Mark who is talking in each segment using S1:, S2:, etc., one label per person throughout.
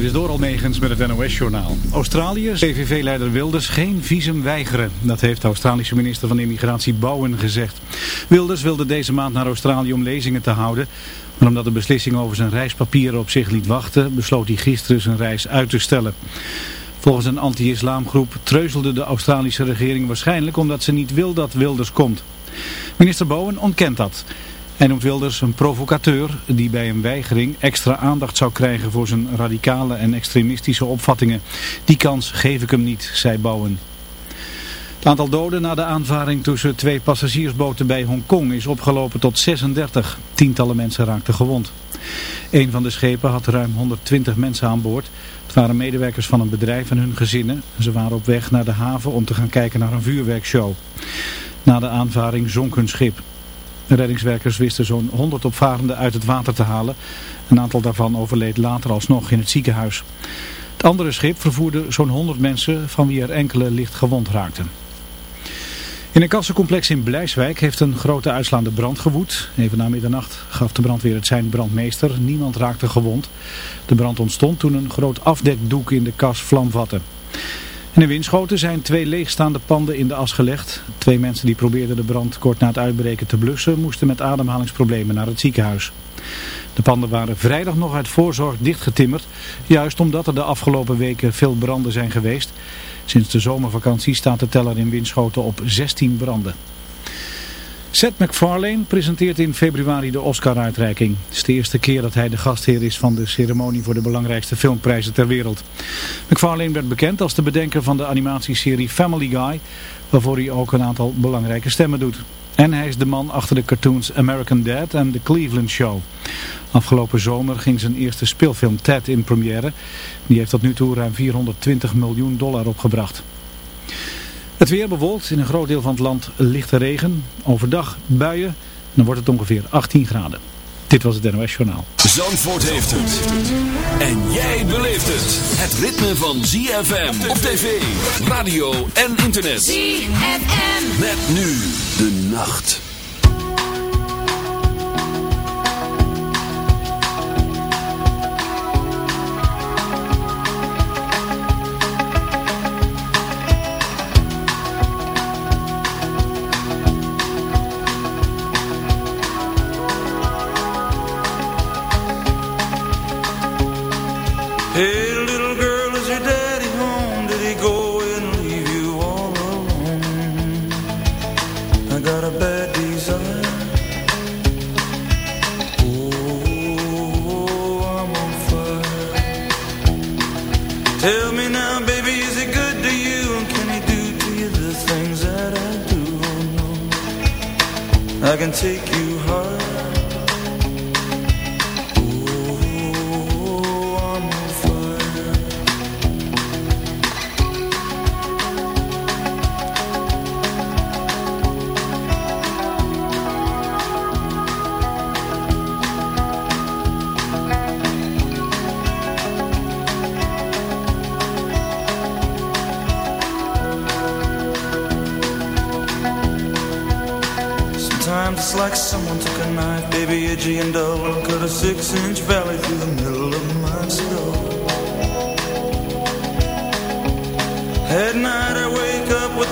S1: Dit is Doral Megens met het NOS-journaal. Australië, CVV-leider Wilders, geen visum weigeren. Dat heeft de Australische minister van Immigratie Bowen gezegd. Wilders wilde deze maand naar Australië om lezingen te houden. Maar omdat de beslissing over zijn reispapieren op zich liet wachten, besloot hij gisteren zijn reis uit te stellen. Volgens een anti-islamgroep treuzelde de Australische regering waarschijnlijk omdat ze niet wil dat Wilders komt. Minister Bowen ontkent dat. Hij noemt Wilders een provocateur die bij een weigering extra aandacht zou krijgen voor zijn radicale en extremistische opvattingen. Die kans geef ik hem niet, zei Bowen. Het aantal doden na de aanvaring tussen twee passagiersboten bij Hongkong is opgelopen tot 36. Tientallen mensen raakten gewond. Een van de schepen had ruim 120 mensen aan boord. Het waren medewerkers van een bedrijf en hun gezinnen. Ze waren op weg naar de haven om te gaan kijken naar een vuurwerkshow. Na de aanvaring zonk hun schip. Reddingswerkers wisten zo'n 100 opvarenden uit het water te halen. Een aantal daarvan overleed later alsnog in het ziekenhuis. Het andere schip vervoerde zo'n 100 mensen van wie er enkele licht gewond raakten. In een kassencomplex in Blijswijk heeft een grote uitslaande brand gewoed. Even na middernacht gaf de brandweer het zijn brandmeester. Niemand raakte gewond. De brand ontstond toen een groot afdekdoek in de kas vlam vatte. In Winschoten zijn twee leegstaande panden in de as gelegd. Twee mensen die probeerden de brand kort na het uitbreken te blussen... moesten met ademhalingsproblemen naar het ziekenhuis. De panden waren vrijdag nog uit voorzorg dichtgetimmerd... juist omdat er de afgelopen weken veel branden zijn geweest. Sinds de zomervakantie staat de teller in Winschoten op 16 branden. Seth MacFarlane presenteert in februari de Oscar-uitreiking. Het is de eerste keer dat hij de gastheer is van de ceremonie voor de belangrijkste filmprijzen ter wereld. MacFarlane werd bekend als de bedenker van de animatieserie Family Guy, waarvoor hij ook een aantal belangrijke stemmen doet. En hij is de man achter de cartoons American Dad en The Cleveland Show. Afgelopen zomer ging zijn eerste speelfilm Ted in première. Die heeft tot nu toe ruim 420 miljoen dollar opgebracht. Het weer bewolkt in een groot deel van het land lichte regen. Overdag buien. En dan wordt het ongeveer 18 graden. Dit was het NOS Journaal.
S2: Zandvoort heeft het. En jij beleeft het. Het ritme van ZFM op tv, radio en internet. ZFM. Met nu de nacht.
S3: Can take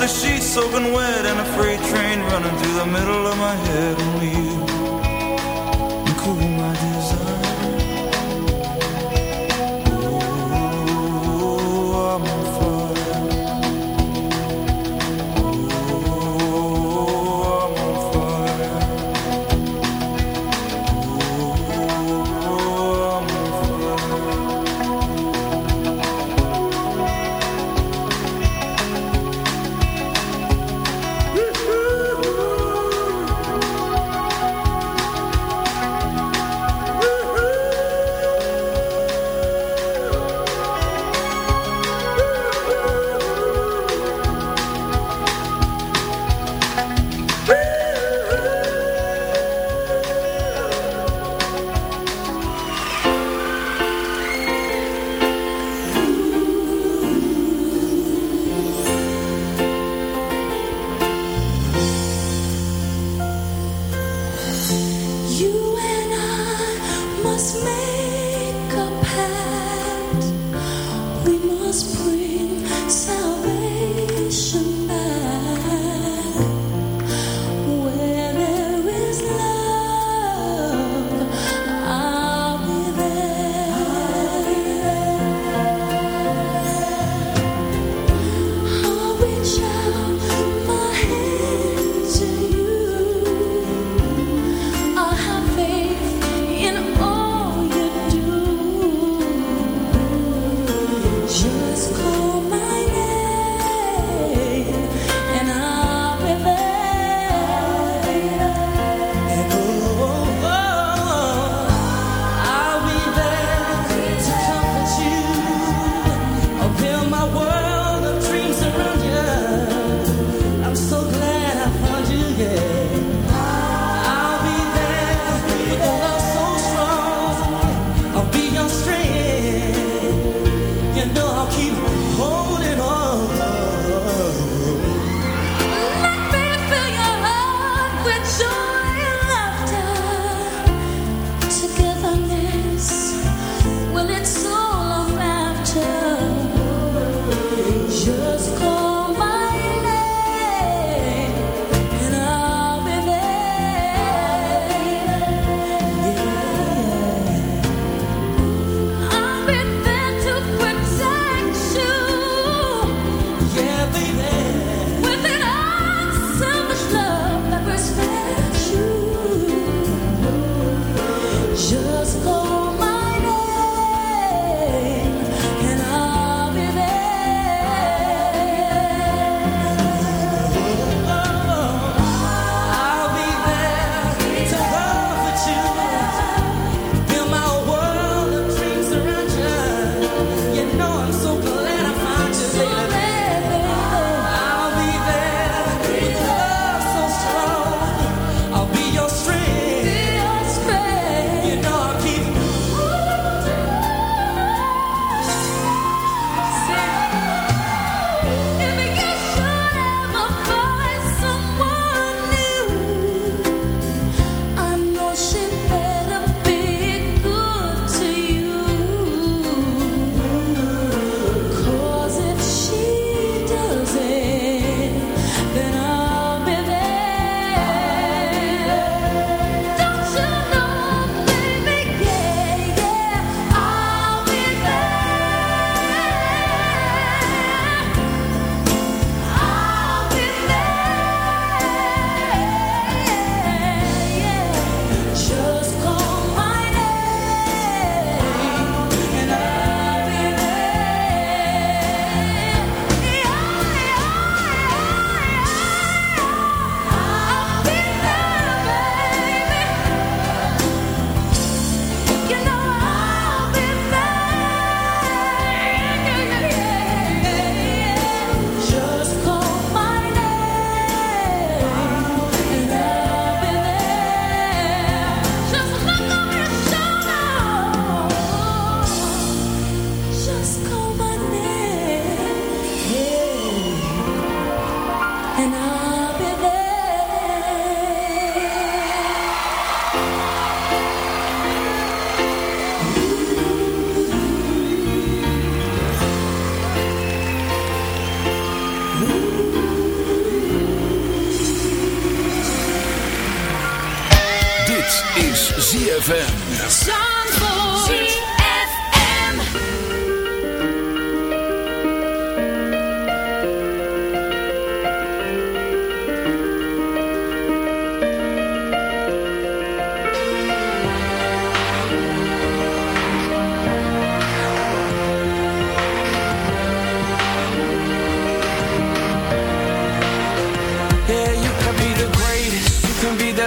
S3: sheets soaking wet and a freight train running through the middle of my head. Only you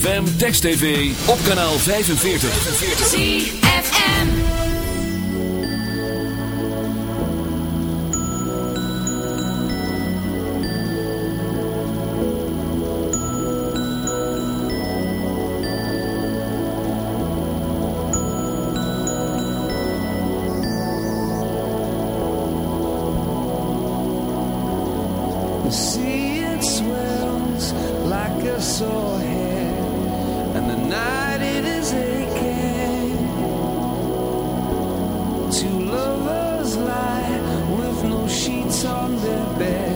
S4: ZFM, Text TV, op kanaal 45. ZFM See like a sore head, sheets on
S2: their bed,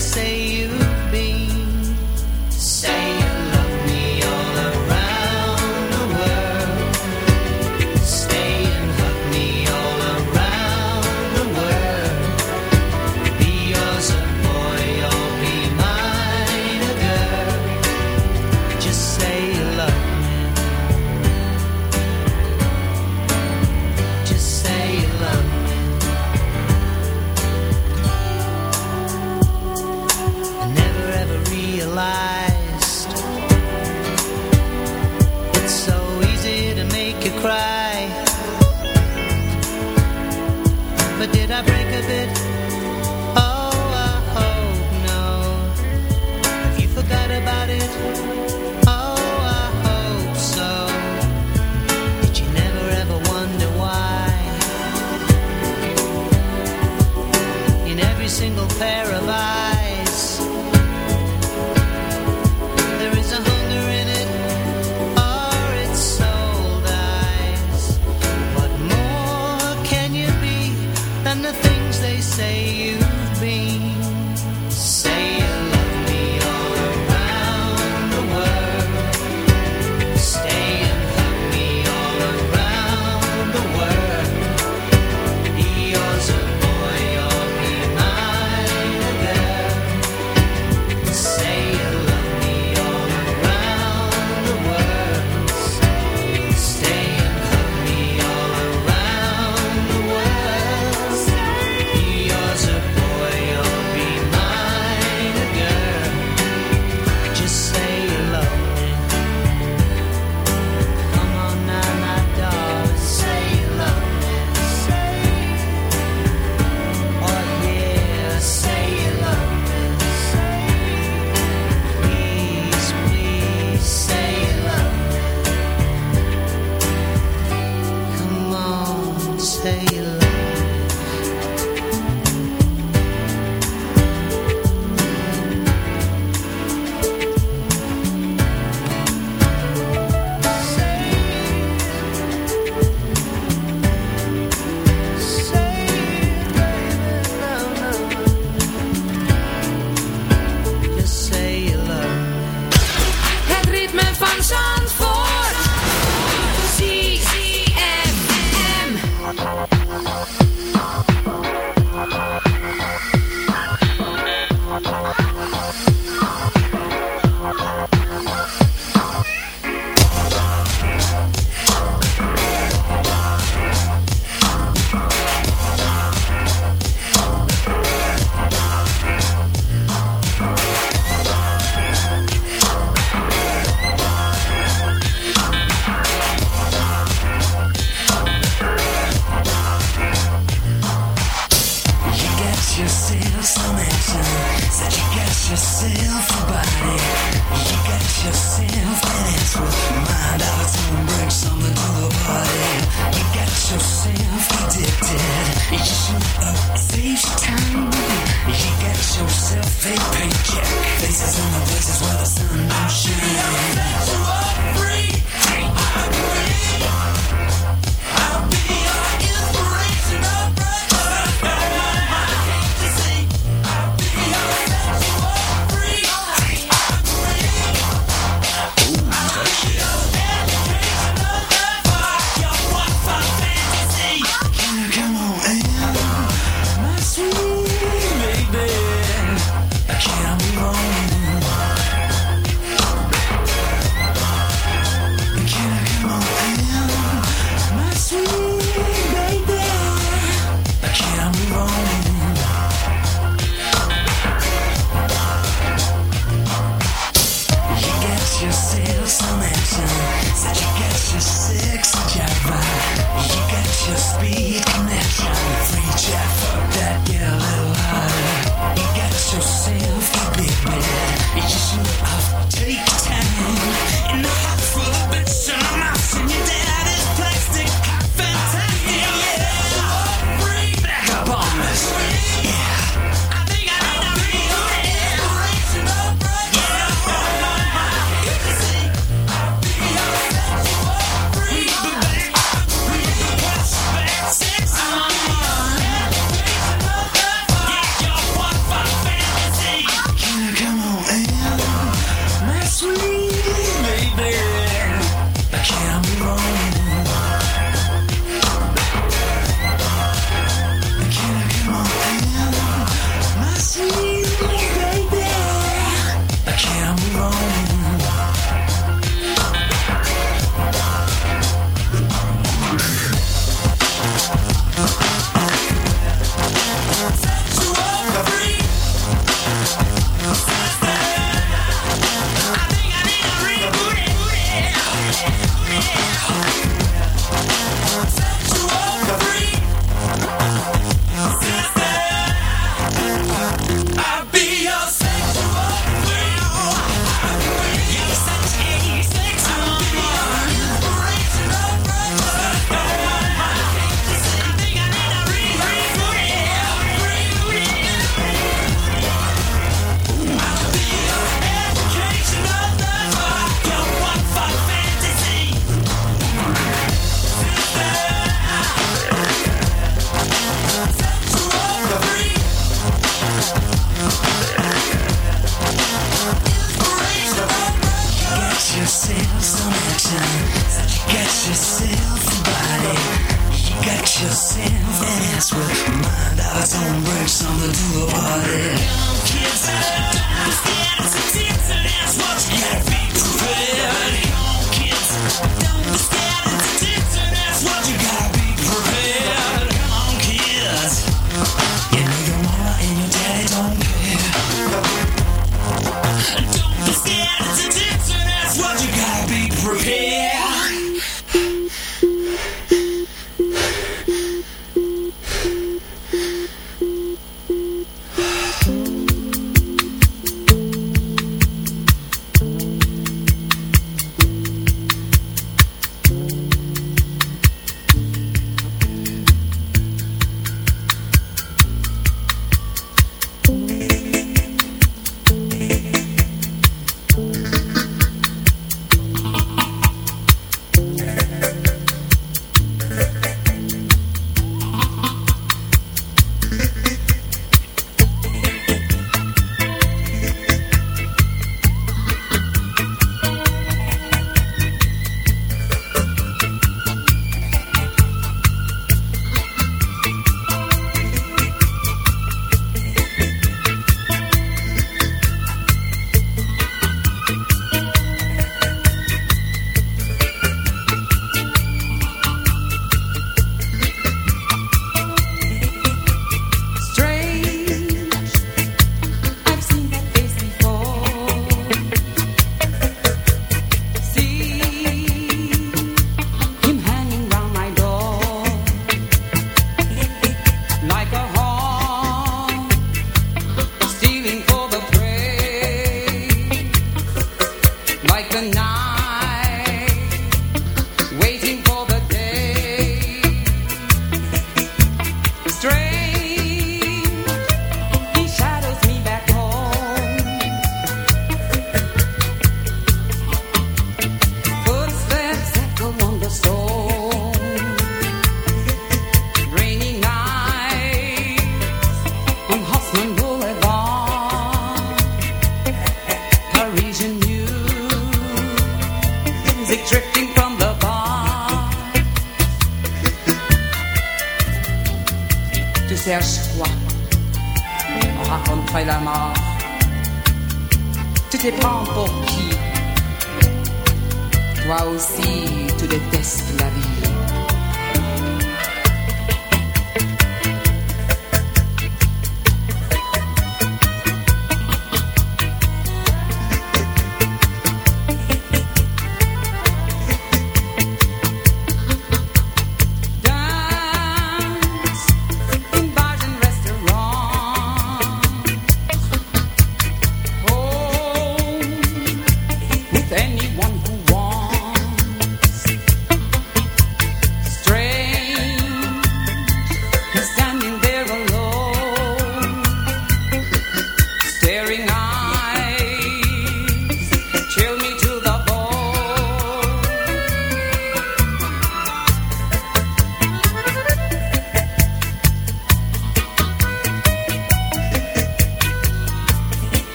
S2: say you